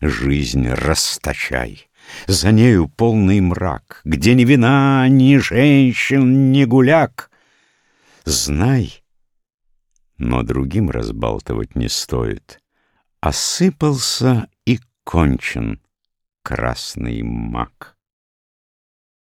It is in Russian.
Жизнь расточай, за нею полный мрак, Где ни вина, ни женщин, ни гуляк. Знай, но другим разбалтывать не стоит, Осыпался и кончен красный мак.